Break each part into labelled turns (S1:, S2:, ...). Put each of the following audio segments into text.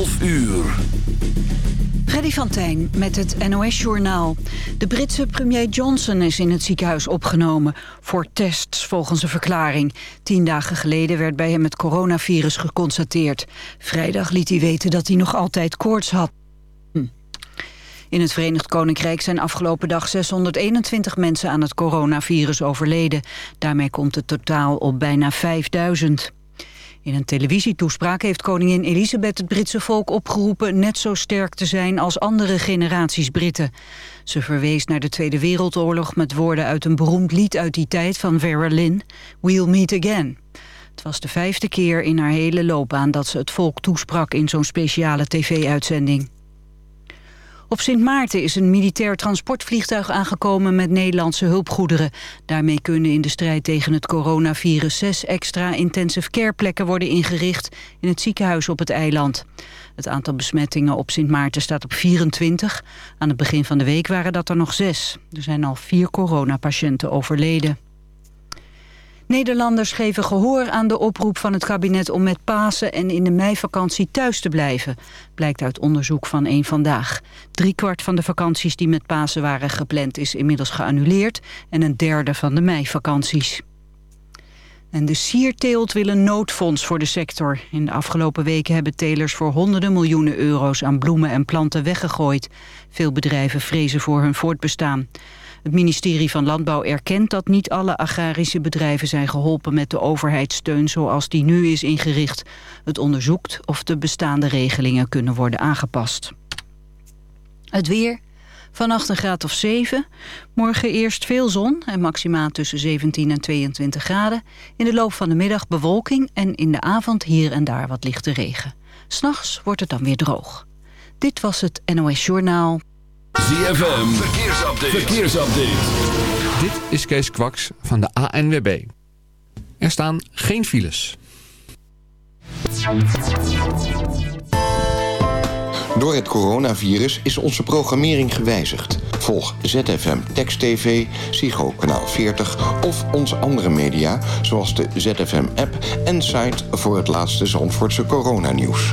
S1: 12 uur.
S2: Freddy van Tijn met het NOS-journaal. De Britse premier Johnson is in het ziekenhuis opgenomen... voor tests, volgens een verklaring. Tien dagen geleden werd bij hem het coronavirus geconstateerd. Vrijdag liet hij weten dat hij nog altijd koorts had. Hm. In het Verenigd Koninkrijk zijn afgelopen dag 621 mensen aan het coronavirus overleden. Daarmee komt het totaal op bijna 5000. In een televisietoespraak heeft koningin Elisabeth het Britse volk opgeroepen net zo sterk te zijn als andere generaties Britten. Ze verwees naar de Tweede Wereldoorlog met woorden uit een beroemd lied uit die tijd van Vera Lynn, We'll Meet Again. Het was de vijfde keer in haar hele loopbaan dat ze het volk toesprak in zo'n speciale tv-uitzending. Op Sint Maarten is een militair transportvliegtuig aangekomen met Nederlandse hulpgoederen. Daarmee kunnen in de strijd tegen het coronavirus zes extra intensive care plekken worden ingericht in het ziekenhuis op het eiland. Het aantal besmettingen op Sint Maarten staat op 24. Aan het begin van de week waren dat er nog zes. Er zijn al vier coronapatiënten overleden. Nederlanders geven gehoor aan de oproep van het kabinet om met Pasen en in de meivakantie thuis te blijven. Blijkt uit onderzoek van één Vandaag. kwart van de vakanties die met Pasen waren gepland is inmiddels geannuleerd en een derde van de meivakanties. En de sierteelt wil een noodfonds voor de sector. In de afgelopen weken hebben telers voor honderden miljoenen euro's aan bloemen en planten weggegooid. Veel bedrijven vrezen voor hun voortbestaan. Het ministerie van Landbouw erkent dat niet alle agrarische bedrijven zijn geholpen met de overheidssteun zoals die nu is ingericht. Het onderzoekt of de bestaande regelingen kunnen worden aangepast. Het weer. Vannacht een graad of 7. Morgen eerst veel zon en maximaal tussen 17 en 22 graden. In de loop van de middag bewolking en in de avond hier en daar wat lichte regen. S'nachts wordt het dan weer droog. Dit was het NOS Journaal.
S1: ZFM, verkeersupdate. verkeersupdate.
S3: Dit is Kees Kwaks van de ANWB. Er staan geen files.
S4: Door het coronavirus is onze programmering gewijzigd. Volg ZFM Text TV, Psycho Kanaal 40 of onze andere media... zoals de ZFM-app en site voor het laatste Zandvoortse coronanieuws.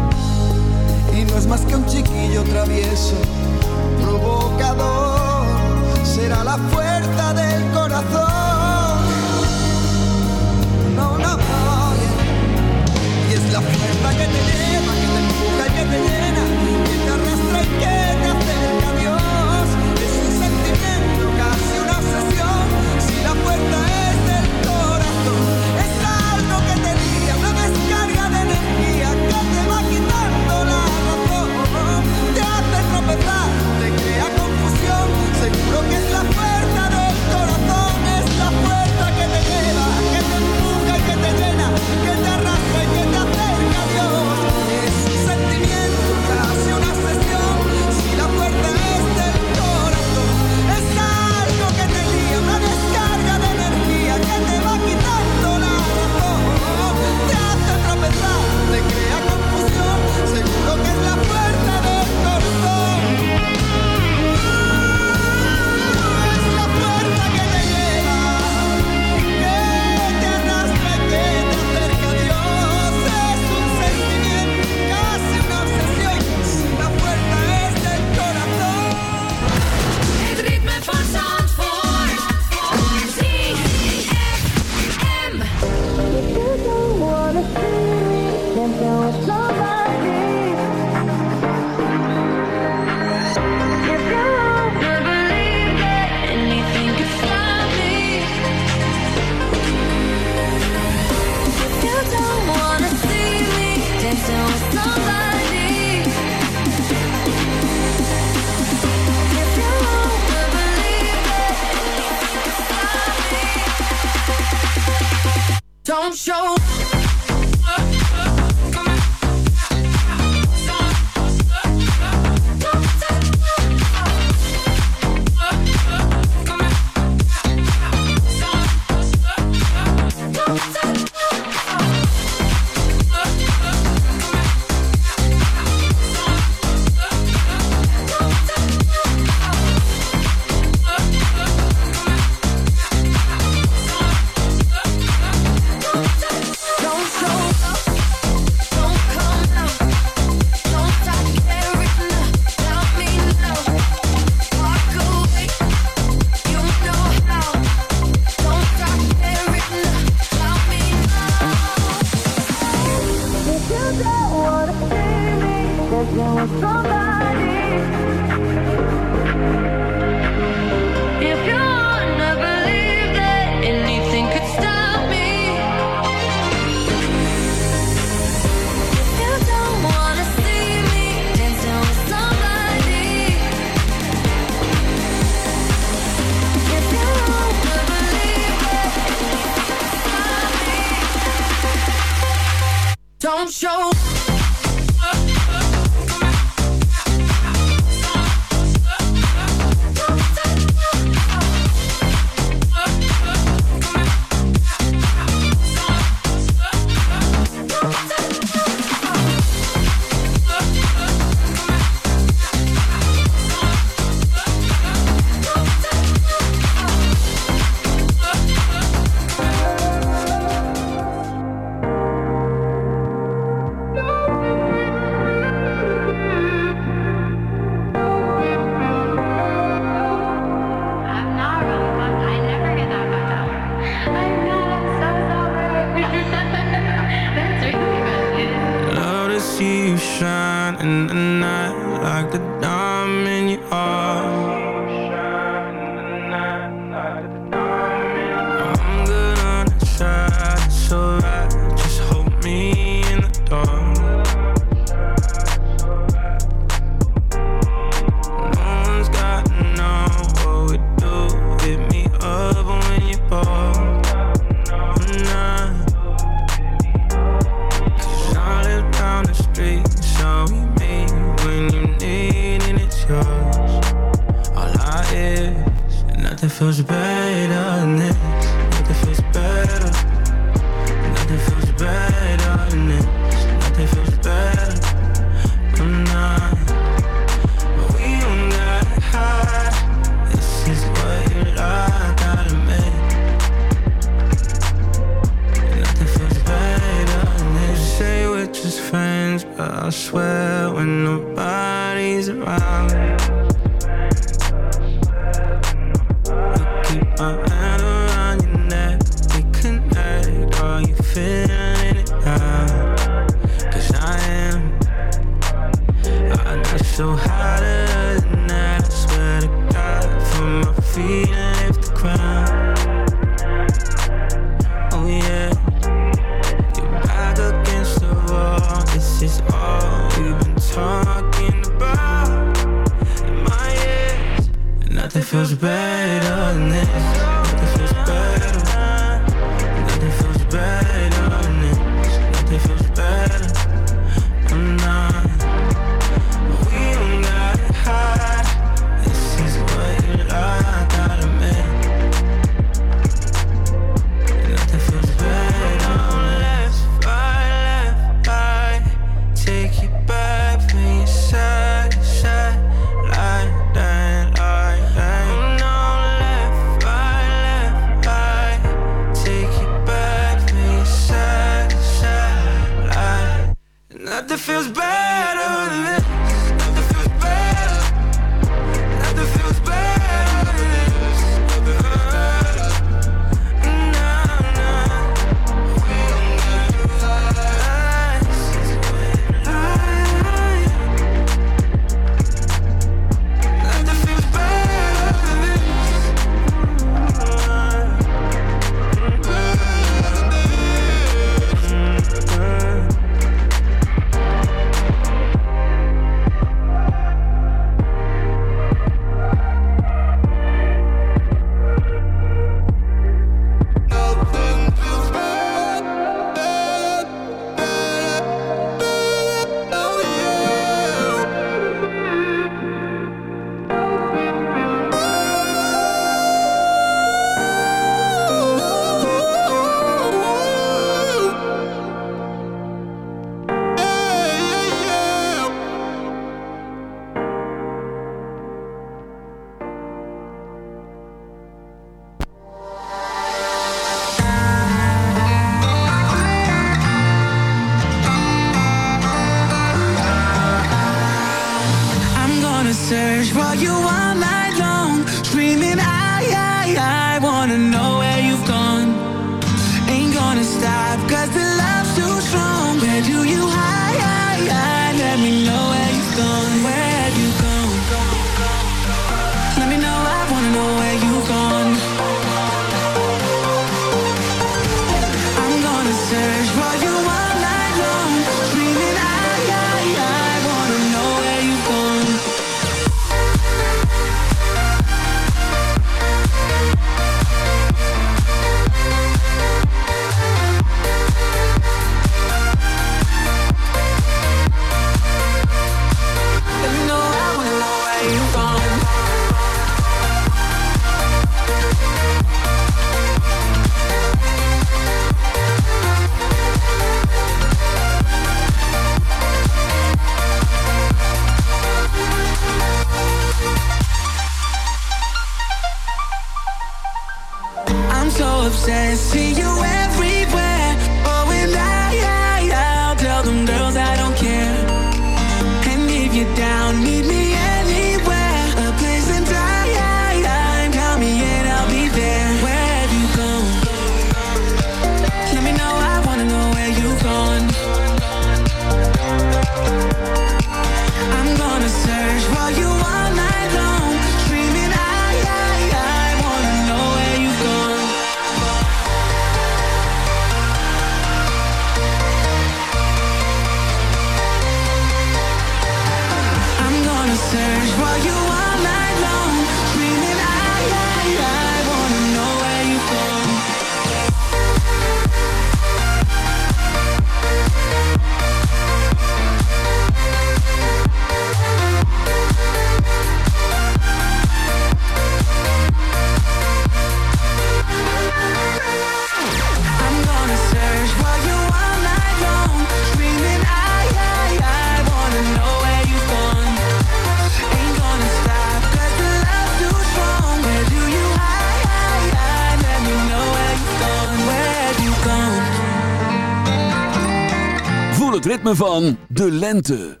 S5: ritme van
S1: de lente.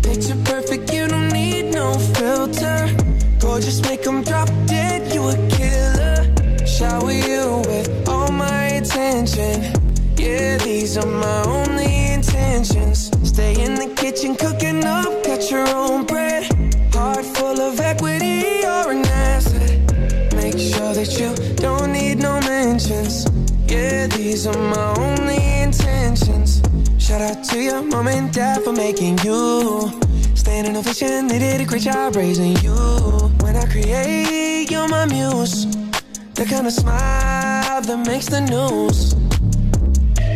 S6: Picture perfect, you don't need no filter. Gorgeous, make 'em drop dead, you a killer. Shower you with all my attention. Yeah, these are my only your own bread. Heart full of equity, you're an asset. Make sure that you don't need no mentions. Yeah, these are my only intentions. Shout out to your mom and dad for making you. Standing ovation, they did a great job raising you. When I create, you're my muse. The kind of smile that makes the news.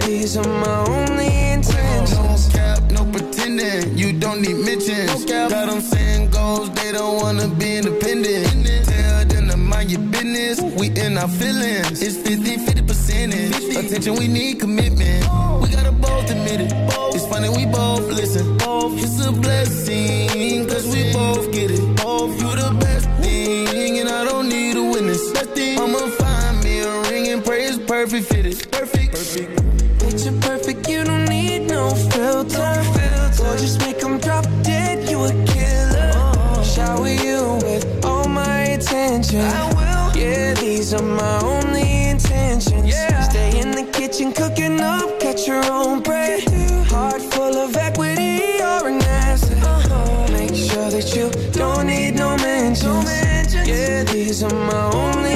S6: these are my only intentions
S7: No cap, no pretending. You don't need mentions. Got them saying goals, they don't wanna be independent. Tell them to mind your business. We in our feelings. It's 50 50 percentage. Attention, we need commitment. We gotta both admit it. It's funny, we both listen. It's a blessing, cause we both get it. You the best thing, and I don't need a witness. I'ma find me a ring and pray it's perfect. Perfect.
S6: Picture perfect, you don't need no filter. Gorgeous, make 'em drop dead, you a killer. Shower you with all my attention. I will. Yeah, these are my only intentions. Yeah. Stay in the kitchen, cooking up, cut your own bread. Heart full of equity, you're an asset. Uh-huh. Make sure that you don't need no mentions. Yeah, these are my only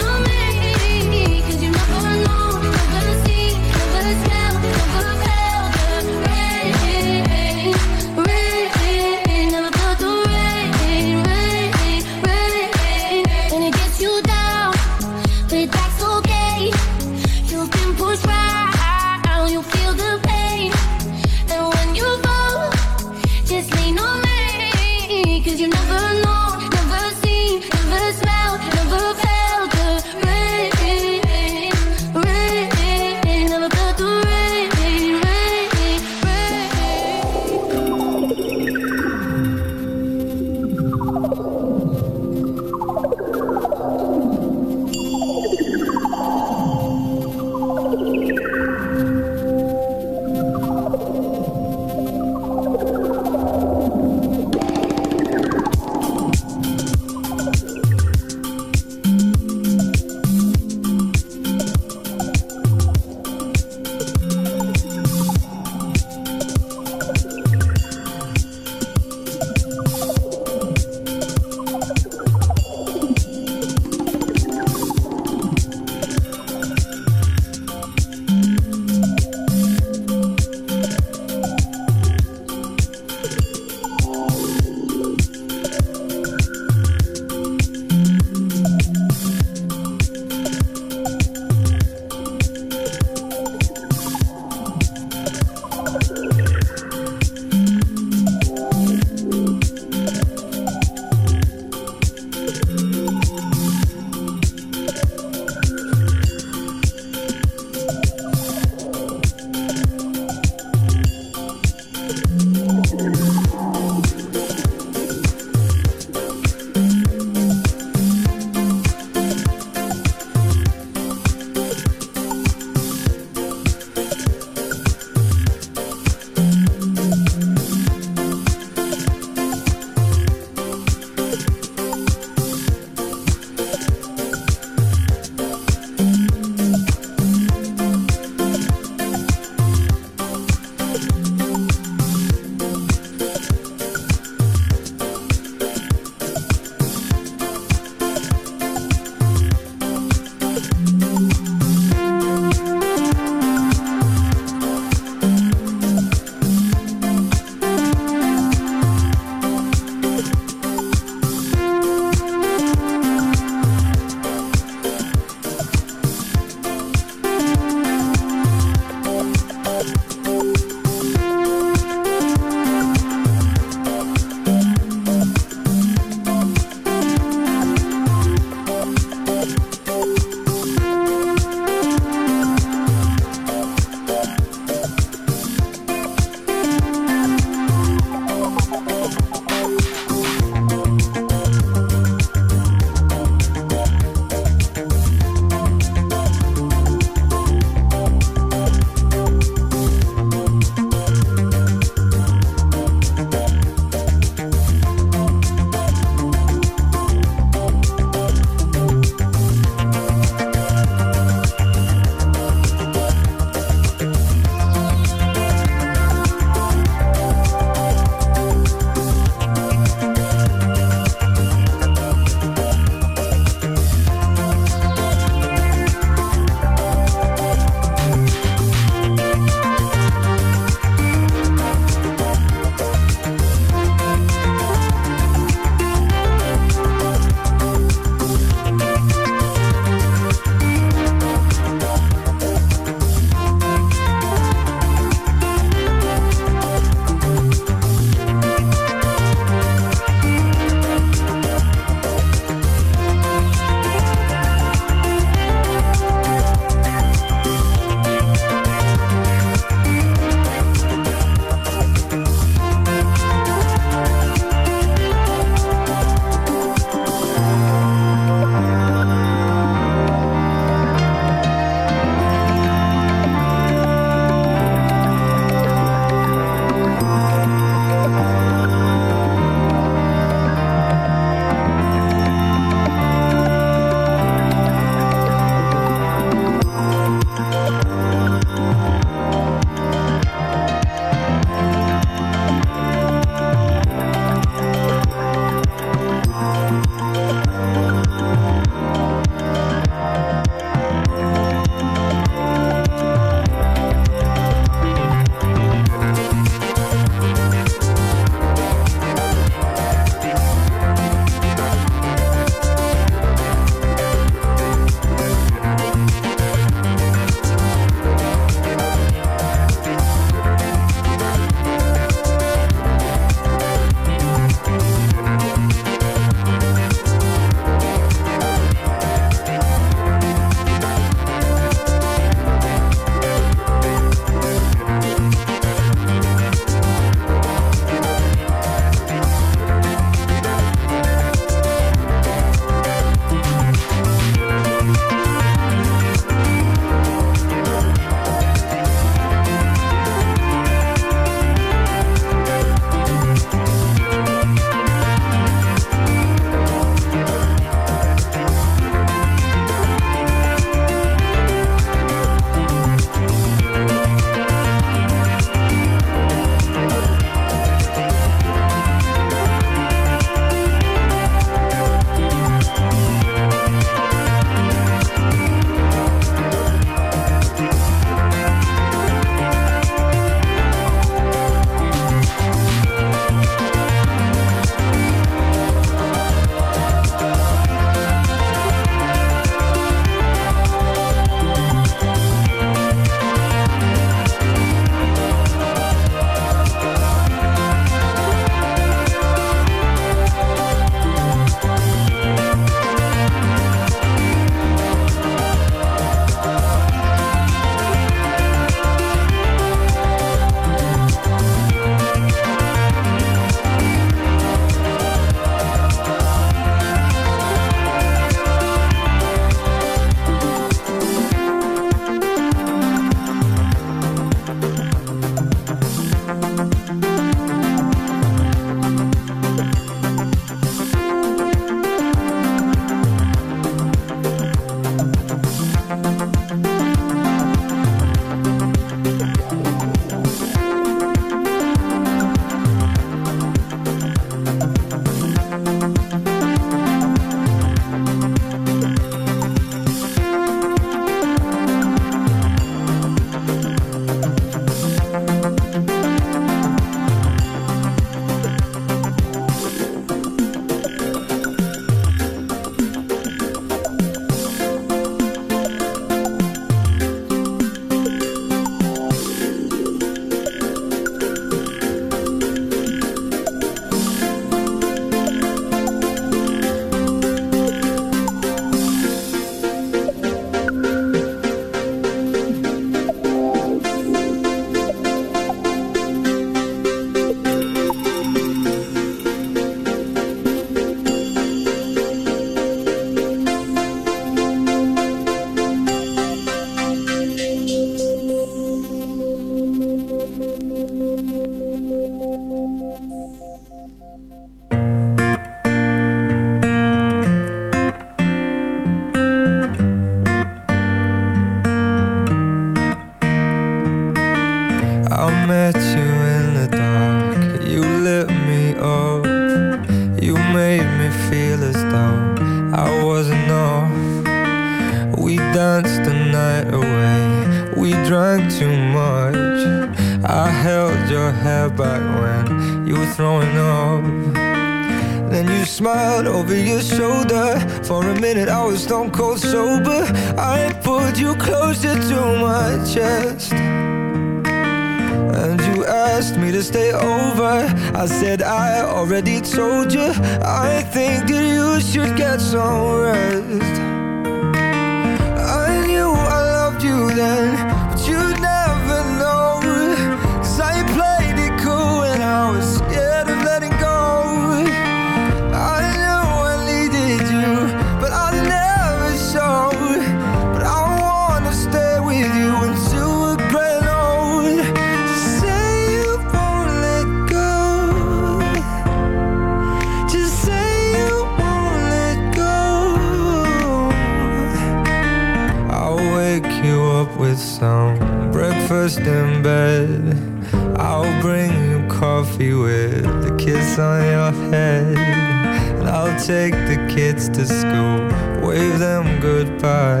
S8: cry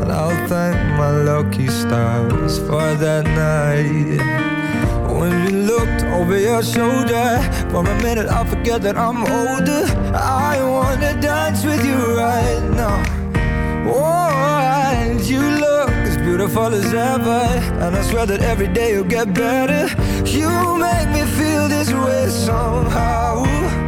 S8: And
S9: I'll thank my lucky stars for that night. When you looked over your shoulder For a minute I forget that I'm older. I wanna dance with you right now. Oh, and you look as beautiful as ever And I swear that every day you'll get better. You make me feel this way somehow.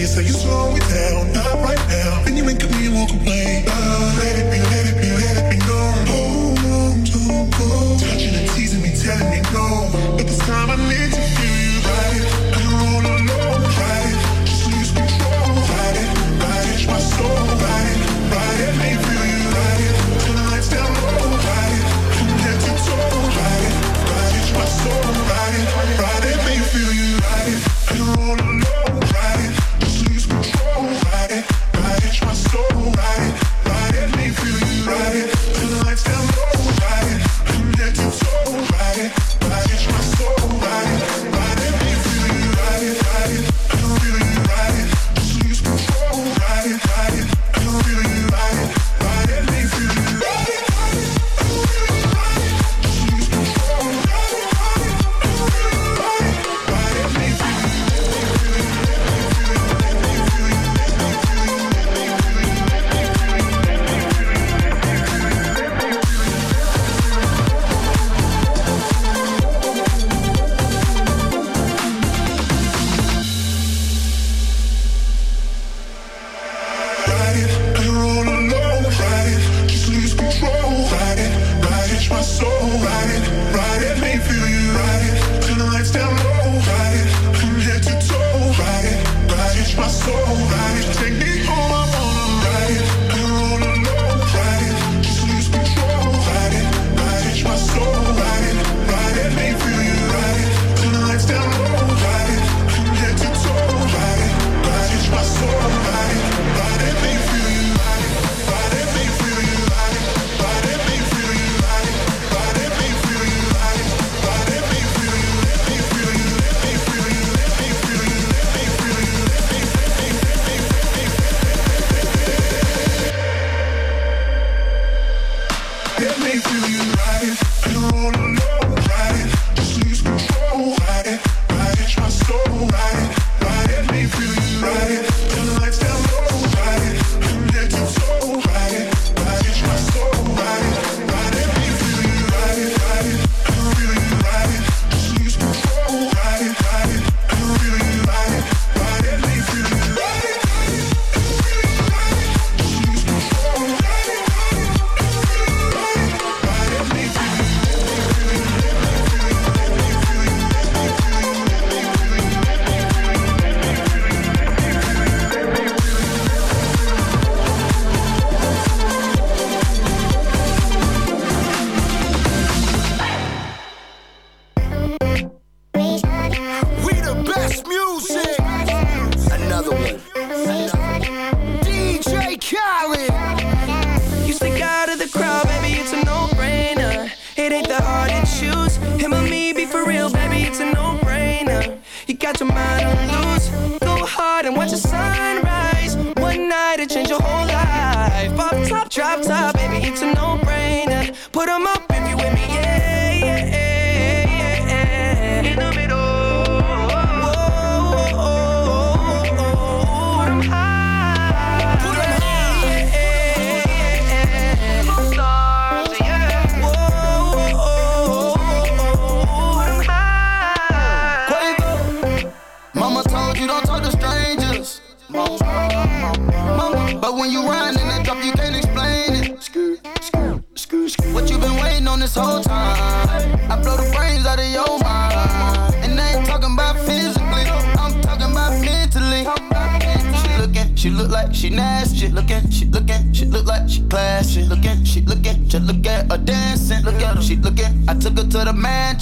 S9: You say
S10: you're
S7: strong.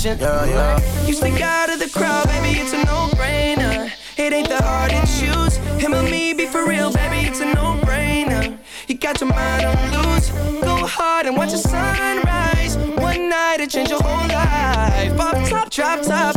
S7: Mansion. Yeah, yeah.
S6: You stick out of the crowd, baby, it's a no-brainer. It ain't that hard to choose. Him or me, be for real, baby, it's a no-brainer. You got your mind on loose. Go hard and watch the sunrise. One night it change your whole life. Pop top, drop top,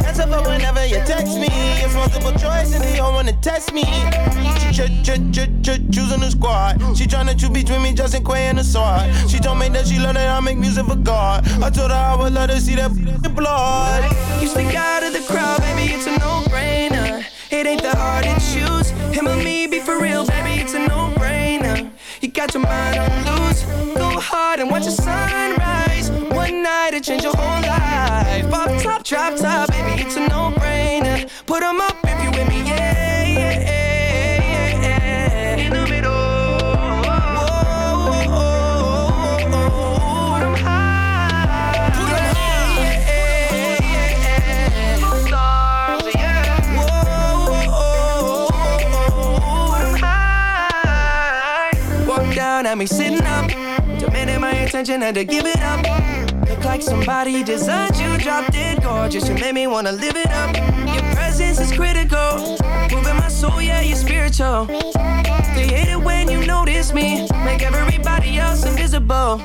S11: answer whenever you text me. It's multiple choice and they all wanna test me. She ch ch ch ch choosing the squad. She tryna choose between me, Justin Quay and the sword. She told me that she love that I make music for God. I told her I would love to see that blood.
S6: You stick out of the crowd, baby, it's a no-brainer. It ain't that hard to choose. Him or me, be for real, baby, it's a no-brainer. You got your mind on loose. Go hard and watch the sunrise. One night it change your whole life. Drop top, baby, it's a no-brainer. Put 'em up if you with me, yeah, yeah, yeah, yeah. In the middle. Whoa, oh, oh, oh, put 'em high. Put 'em high. Yeah, yeah, yeah. Stars, yeah. Whoa, oh, oh, put 'em high. Walk down at me sitting up, demanding my attention, had to give it up. Look like somebody designed you, dropped it gorgeous. You made me wanna live it up. Your presence is critical, moving my soul, yeah, you're spiritual. They hate it when you notice me, make everybody else invisible.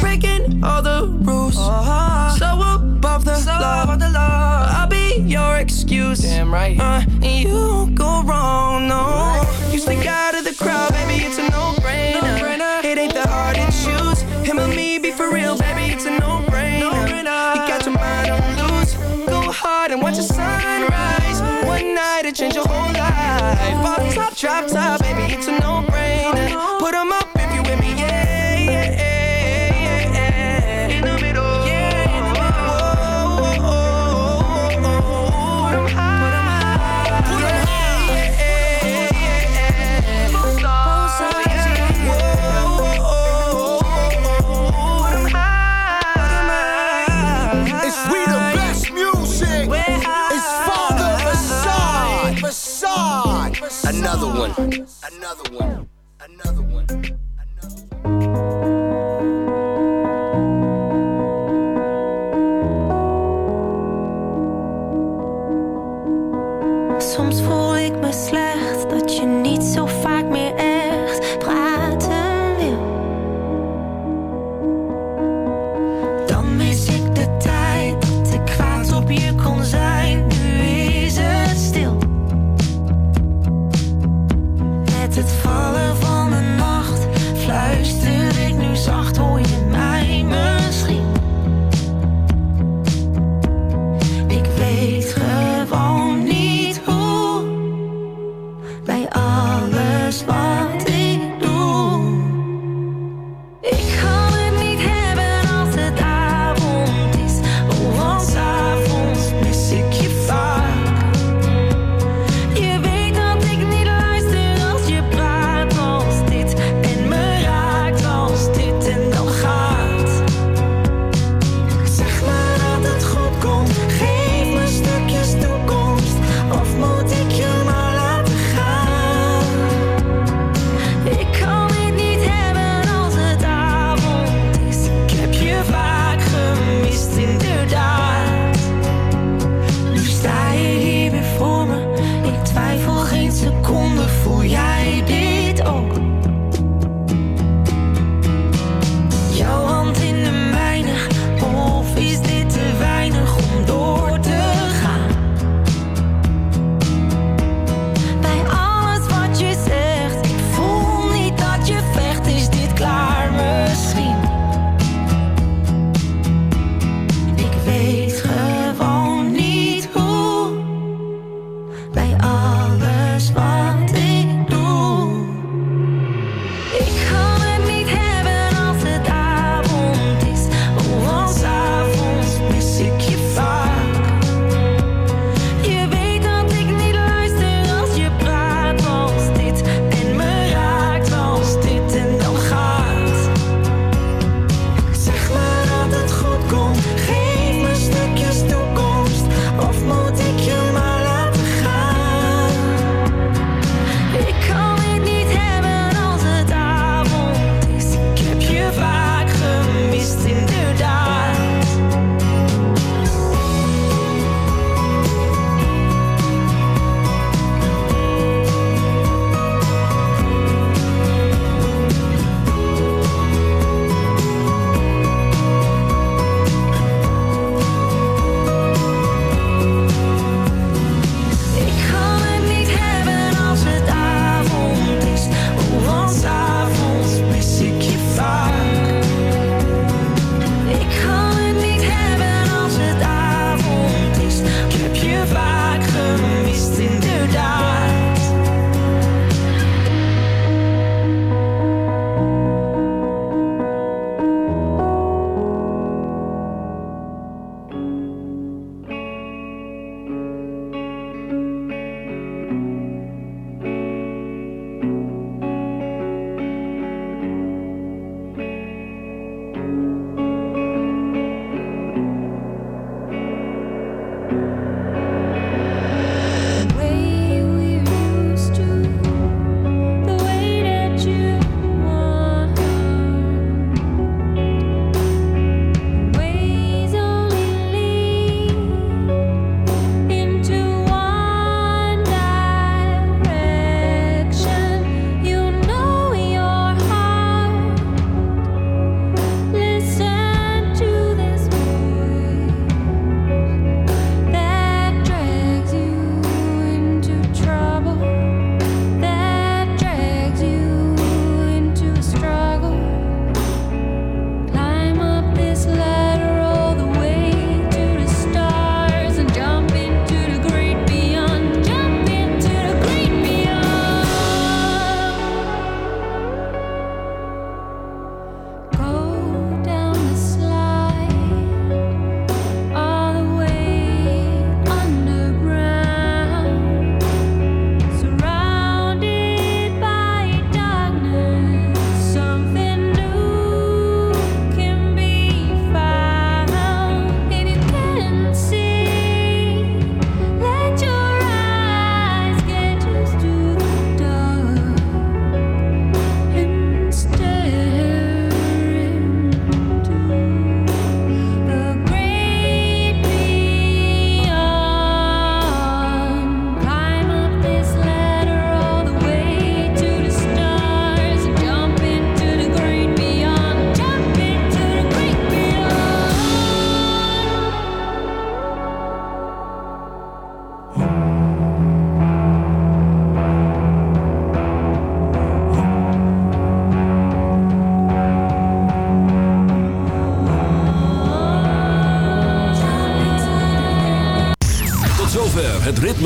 S6: Breaking all the rules, so above the law. I'll be your excuse, damn right. Uh, and you go wrong, no. You stick out of the crowd, baby, it's a no-brainer. Him or me, be for real, baby, it's a no-brainer. You got your mind on loose. Go hard and watch the sunrise. One night it change your whole life. Pop top, drop top, baby, it's a no-brainer.
S12: Another one, another one.